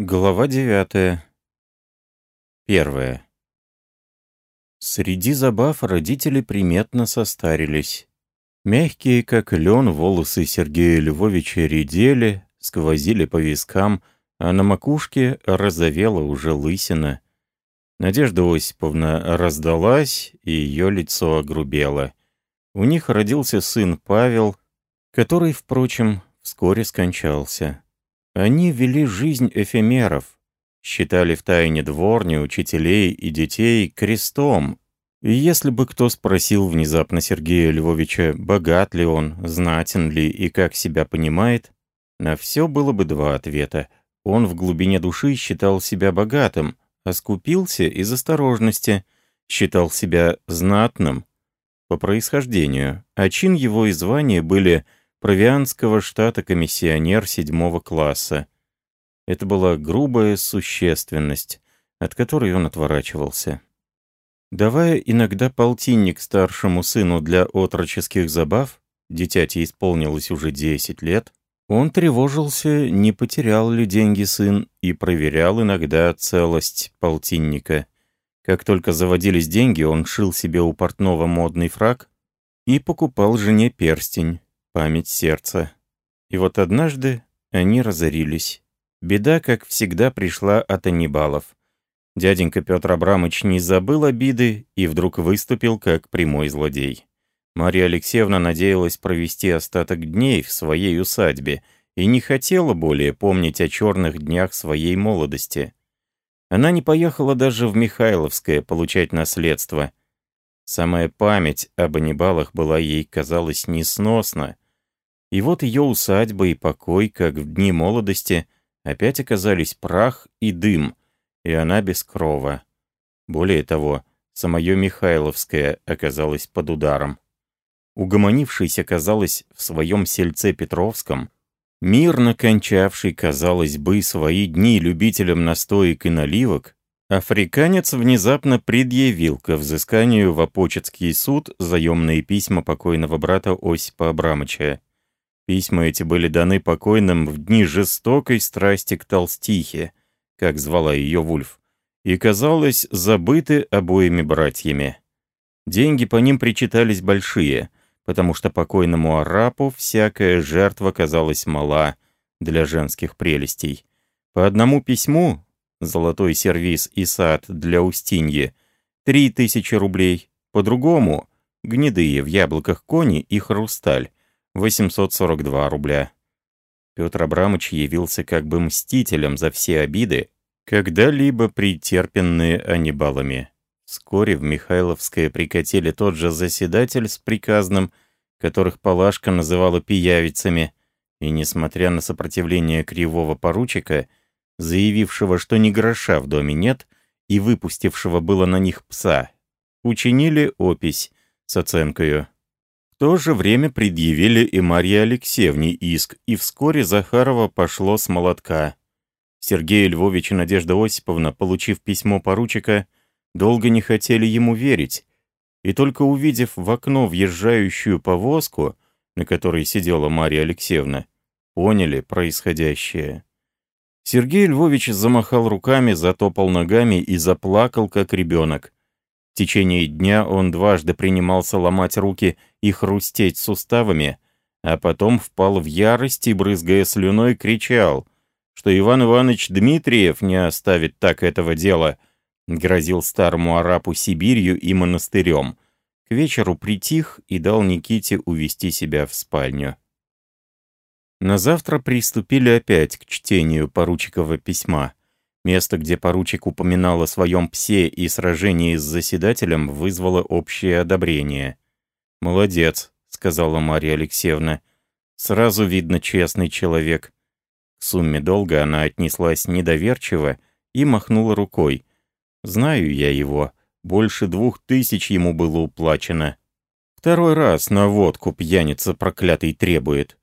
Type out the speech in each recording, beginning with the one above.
Глава девятая. Первая. Среди забав родители приметно состарились. Мягкие, как лен, волосы Сергея Львовича редели, сквозили по вискам, а на макушке разовела уже лысина. Надежда Осиповна раздалась, и ее лицо огрубело. У них родился сын Павел, который, впрочем, вскоре скончался. Они вели жизнь эфемеров, считали в тайне дворни, учителей и детей крестом. И если бы кто спросил внезапно Сергея Львовича, богат ли он, знатен ли и как себя понимает, на все было бы два ответа. Он в глубине души считал себя богатым, а скупился из осторожности, считал себя знатным по происхождению, а чин его и звание были – провианского штата комиссионер седьмого класса. Это была грубая существенность, от которой он отворачивался. Давая иногда полтинник старшему сыну для отроческих забав, дитяти исполнилось уже 10 лет, он тревожился, не потерял ли деньги сын, и проверял иногда целость полтинника. Как только заводились деньги, он шил себе у портного модный фраг и покупал жене перстень память сердца. И вот однажды они разорились. Беда, как всегда, пришла от Аннибалов. Дяденька Петр Абрамыч не забыл обиды и вдруг выступил как прямой злодей. Марья Алексеевна надеялась провести остаток дней в своей усадьбе и не хотела более помнить о черных днях своей молодости. Она не поехала даже в Михайловское получать наследство. Самая память об Аннибалах была ей, казалось, несносна, и вот ее усадьба и покой, как в дни молодости, опять оказались прах и дым, и она без крова. Более того, самое Михайловское оказалось под ударом. Угомонившись оказалось в своем сельце Петровском, мирно кончавший, казалось бы, свои дни любителям настоек и наливок, африканец внезапно предъявил ко взысканию в Опочетский суд заемные письма покойного брата Осипа Абрамыча. Письма эти были даны покойным в дни жестокой страсти к толстихе, как звала ее Вульф, и, казалось, забыты обоими братьями. Деньги по ним причитались большие, потому что покойному арапу всякая жертва казалась мала для женских прелестей. По одному письму «Золотой сервиз и сад для Устиньи» — три тысячи рублей, по другому — гнедые в яблоках кони и хрусталь 842 рубля. Петр Абрамович явился как бы мстителем за все обиды, когда-либо претерпенные Аннибалами. Вскоре в Михайловское прикатили тот же заседатель с приказным, которых Палашка называла пиявицами, и, несмотря на сопротивление кривого поручика, заявившего, что ни гроша в доме нет, и выпустившего было на них пса, учинили опись с оценкою то же время предъявили и Марье Алексеевне иск, и вскоре Захарова пошло с молотка. Сергей Львович и Надежда Осиповна, получив письмо поручика, долго не хотели ему верить, и только увидев в окно въезжающую повозку, на которой сидела Марья Алексеевна, поняли происходящее. Сергей Львович замахал руками, затопал ногами и заплакал, как ребенок. В течение дня он дважды принимался ломать руки и хрустеть суставами, а потом впал в ярость и, брызгая слюной, кричал, что Иван Иванович Дмитриев не оставит так этого дела, грозил старому арапу Сибирью и монастырем. К вечеру притих и дал Никите увести себя в спальню. На завтра приступили опять к чтению поручикова письма. Место, где поручик упоминал о своем псе и сражении с заседателем, вызвало общее одобрение. «Молодец», — сказала Марья Алексеевна. «Сразу видно честный человек». К сумме долга она отнеслась недоверчиво и махнула рукой. «Знаю я его. Больше двух тысяч ему было уплачено. Второй раз на водку пьяница проклятый требует.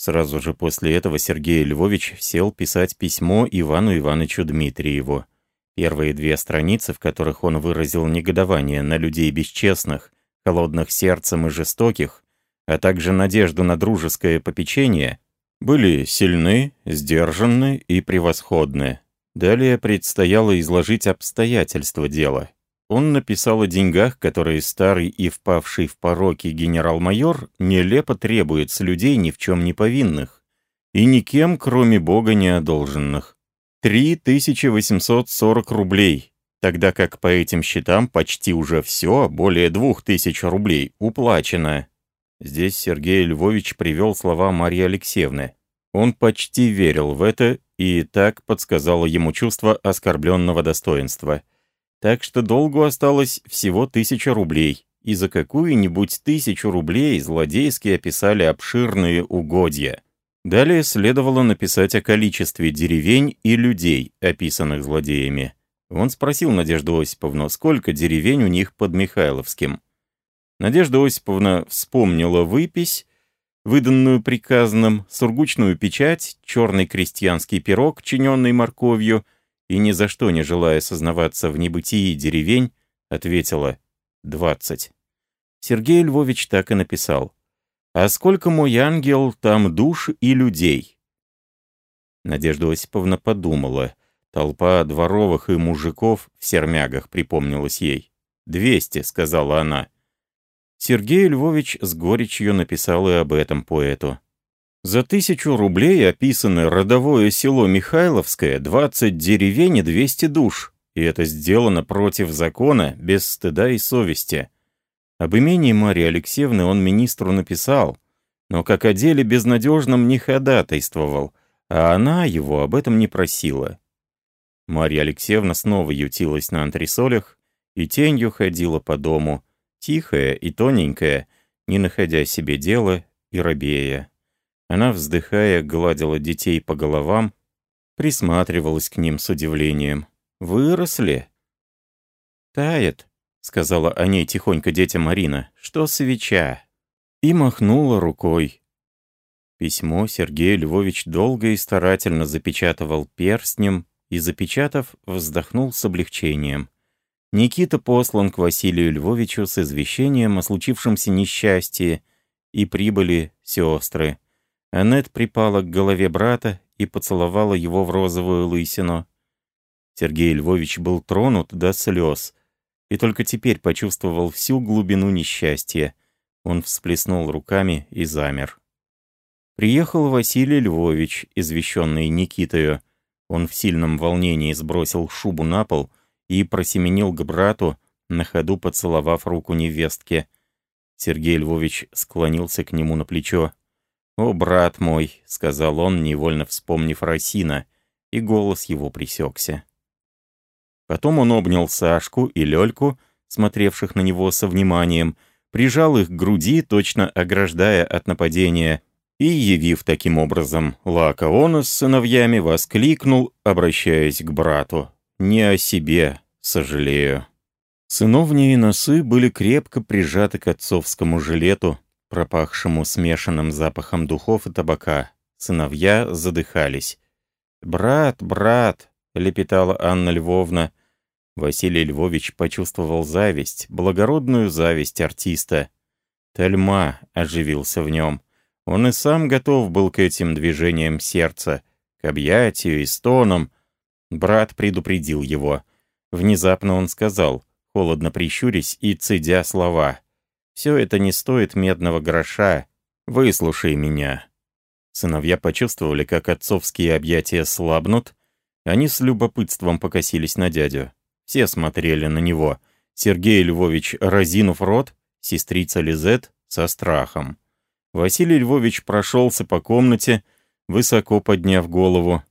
Сразу же после этого Сергей Львович сел писать письмо Ивану Ивановичу Дмитриеву. Первые две страницы, в которых он выразил негодование на людей бесчестных, холодных сердцем и жестоких, а также надежду на дружеское попечение, были сильны, сдержанны и превосходны. Далее предстояло изложить обстоятельства дела. Он написал о деньгах, которые старый и впавший в пороки генерал-майор нелепо требует с людей ни в чем не повинных и никем, кроме Бога, не одолженных. 3840 рублей, тогда как по этим счетам почти уже все, более 2000 рублей, уплачено. Здесь Сергей Львович привел слова Марьи Алексеевны. Он почти верил в это, и так подсказало ему чувство оскорбленного достоинства. Так что долгу осталось всего тысяча рублей, и за какую-нибудь тысячу рублей злодейски описали обширные угодья. Далее следовало написать о количестве деревень и людей, описанных злодеями. Он спросил Надежду Осиповну, сколько деревень у них под Михайловским. Надежда Осиповна вспомнила выпись, выданную приказным, сургучную печать, черный крестьянский пирог, чиненный морковью, и ни за что не желая сознаваться в небытии деревень, ответила «двадцать». Сергей Львович так и написал «А сколько, мой ангел, там душ и людей?» Надежда Осиповна подумала. Толпа дворовых и мужиков в сермягах припомнилась ей. «Двести», — сказала она. Сергей Львович с горечью написал и об этом поэту. За тысячу рублей описано родовое село Михайловское, 20 деревень и 200 душ, и это сделано против закона, без стыда и совести. Об имении Марии Алексеевны он министру написал, но как о деле безнадежном не ходатайствовал, а она его об этом не просила. Марья Алексеевна снова ютилась на антресолях и тенью ходила по дому, тихая и тоненькая, не находя себе дела и робея. Она, вздыхая, гладила детей по головам, присматривалась к ним с удивлением. «Выросли?» «Тает», — сказала о ней тихонько детям Марина, — «что свеча?» И махнула рукой. Письмо Сергей Львович долго и старательно запечатывал перстнем и, запечатав, вздохнул с облегчением. Никита послан к Василию Львовичу с извещением о случившемся несчастье, и прибыли сестры. Аннет припала к голове брата и поцеловала его в розовую лысину. Сергей Львович был тронут до слез, и только теперь почувствовал всю глубину несчастья. Он всплеснул руками и замер. Приехал Василий Львович, извещенный Никитою. Он в сильном волнении сбросил шубу на пол и просеменил к брату, на ходу поцеловав руку невестке. Сергей Львович склонился к нему на плечо. «О, брат мой», — сказал он, невольно вспомнив Росина, и голос его присекся. Потом он обнял Сашку и Лёльку, смотревших на него со вниманием, прижал их к груди, точно ограждая от нападения, и, явив таким образом Лакаона с сыновьями, воскликнул, обращаясь к брату. Не о себе сожалею. Сыновние носы были крепко прижаты к отцовскому жилету, пропахшему смешанным запахом духов и табака. Сыновья задыхались. «Брат, брат!» — лепетала Анна Львовна. Василий Львович почувствовал зависть, благородную зависть артиста. Тельма оживился в нем. Он и сам готов был к этим движениям сердца, к объятию и стонам, Брат предупредил его. Внезапно он сказал, холодно прищурясь и цедя слова. «Все это не стоит медного гроша. Выслушай меня». Сыновья почувствовали, как отцовские объятия слабнут. Они с любопытством покосились на дядю. Все смотрели на него. Сергей Львович, разинув рот, сестрица Лизет со страхом. Василий Львович прошелся по комнате, высоко подняв голову.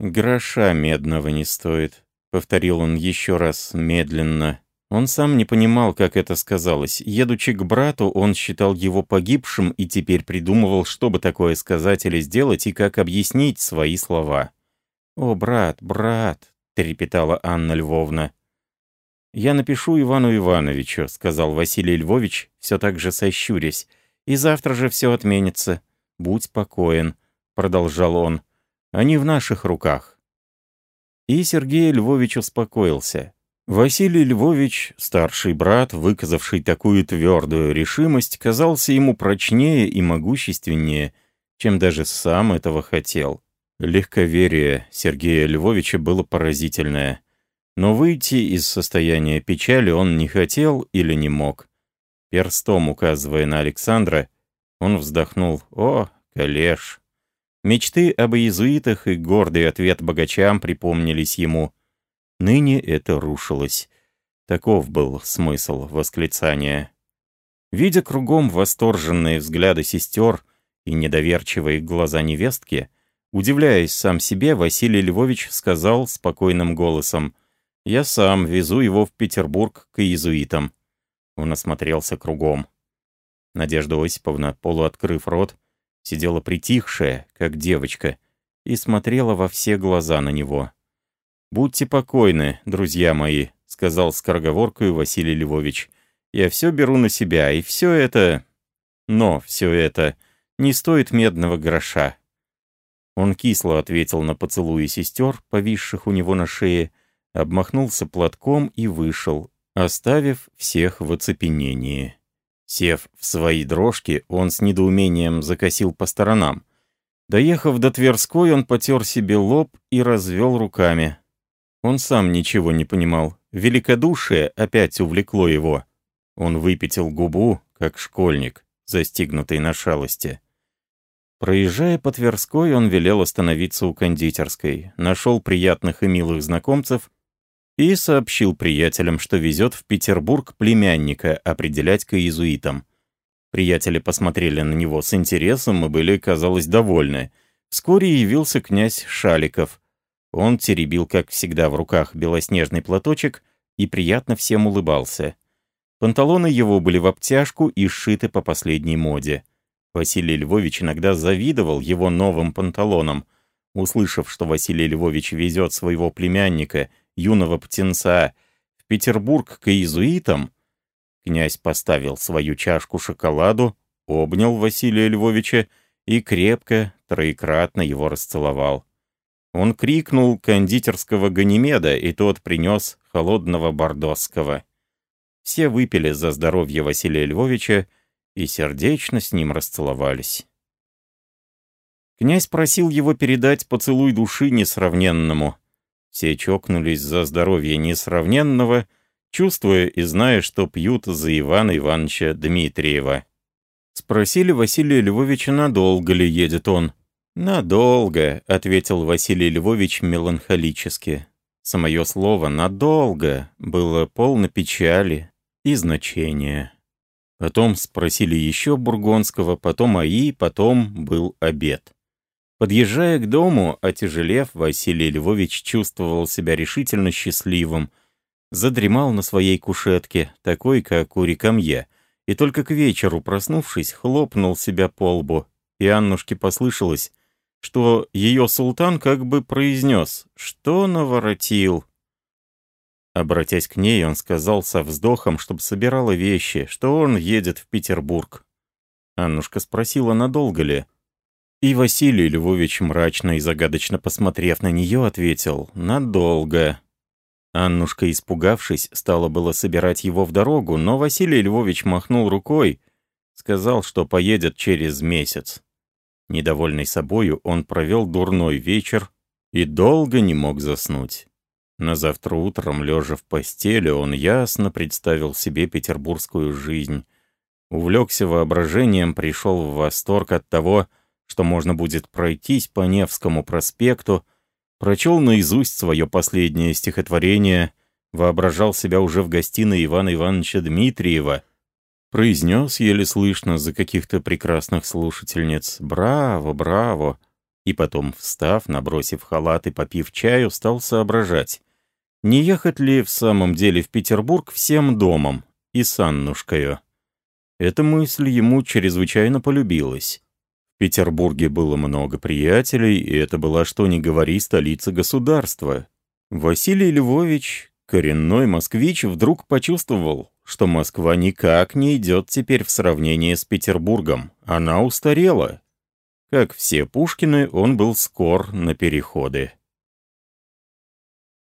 «Гроша медного не стоит», — повторил он еще раз медленно. Он сам не понимал, как это сказалось. Едучи к брату, он считал его погибшим и теперь придумывал, что бы такое сказать или сделать, и как объяснить свои слова. «О, брат, брат!» — трепетала Анна Львовна. «Я напишу Ивану Ивановичу», — сказал Василий Львович, все так же сощурясь. «И завтра же все отменится. Будь спокоен», — продолжал он. Они в наших руках». И Сергей Львович успокоился. Василий Львович, старший брат, выказавший такую твердую решимость, казался ему прочнее и могущественнее, чем даже сам этого хотел. Легковерие Сергея Львовича было поразительное. Но выйти из состояния печали он не хотел или не мог. Перстом указывая на Александра, он вздохнул «О, Калеш!». Мечты об иезуитах и гордый ответ богачам припомнились ему. Ныне это рушилось. Таков был смысл восклицания. Видя кругом восторженные взгляды сестер и недоверчивые глаза невестки, удивляясь сам себе, Василий Львович сказал спокойным голосом, «Я сам везу его в Петербург к иезуитам». Он осмотрелся кругом. Надежда Осиповна, полуоткрыв рот, сидела притихшая, как девочка, и смотрела во все глаза на него. «Будьте покойны, друзья мои», — сказал скороговоркою Василий Львович. Я все беру на себя, и все это... Но все это не стоит медного гроша. Он кисло ответил на поцелуи сестер, повисших у него на шее, обмахнулся платком и вышел, оставив всех в оцепенении. Сев в свои дрожки, он с недоумением закосил по сторонам. Доехав до Тверской, он потер себе лоб и развел руками. Он сам ничего не понимал. Великодушие опять увлекло его. Он выпятил губу, как школьник, застигнутый на шалости. Проезжая по Тверской, он велел остановиться у кондитерской, нашел приятных и милых знакомцев и сообщил приятелям, что везет в Петербург племянника определять к иезуитам. Приятели посмотрели на него с интересом и были, казалось, довольны. Вскоре явился князь Шаликов. Он теребил, как всегда, в руках белоснежный платочек и приятно всем улыбался. Панталоны его были в обтяжку и сшиты по последней моде. Василий Львович иногда завидовал его новым панталонам. Услышав, что Василий Львович везет своего племянника, юного птенца, в Петербург к иезуитам, князь поставил свою чашку шоколаду, обнял Василия Львовича и крепко, троекратно его расцеловал. Он крикнул кондитерского Ганимеда, и тот принес холодного бордосского. Все выпили за здоровье Василия Львовича и сердечно с ним расцеловались. Князь просил его передать поцелуй души несравненному. Все чокнулись за здоровье несравненного, чувствуя и зная, что пьют за Ивана Ивановича Дмитриева. Спросили Василия Львовича, надолго ли едет он. «Надолго», — ответил Василий Львович меланхолически. Самое слово «надолго» было полно печали, и значение. Потом спросили еще Бургонского, потом АИ, потом был обед. Подъезжая к дому, отяжелев, Василий Львович чувствовал себя решительно счастливым. Задремал на своей кушетке, такой, как у рекамье, и только к вечеру, проснувшись, хлопнул себя по лбу, и Аннушке послышалось, что ее султан как бы произнес «Что наворотил?» Обратясь к ней, он сказал со вздохом, чтобы собирала вещи, что он едет в Петербург. Аннушка спросила, надолго ли. И Василий Львович, мрачно и загадочно посмотрев на нее, ответил «надолго». Аннушка, испугавшись, стала было собирать его в дорогу, но Василий Львович махнул рукой, сказал, что поедет через месяц. Недовольный собою, он провел дурной вечер и долго не мог заснуть. На завтра утром, лежа в постели, он ясно представил себе петербургскую жизнь. Увлекся воображением, пришел в восторг от того, что можно будет пройтись по Невскому проспекту, прочел наизусть свое последнее стихотворение, воображал себя уже в гостиной Ивана Ивановича Дмитриева, произнес еле слышно за каких-то прекрасных слушательниц «Браво, браво!» и потом, встав, набросив халат и попив чаю, стал соображать, не ехать ли в самом деле в Петербург всем домом и с Аннушкою? Эта мысль ему чрезвычайно полюбилась. В Петербурге было много приятелей, и это была, что ни говори, столица государства. Василий Львович, коренной москвич, вдруг почувствовал, что Москва никак не идет теперь в сравнении с Петербургом. Она устарела. Как все Пушкины, он был скор на переходы.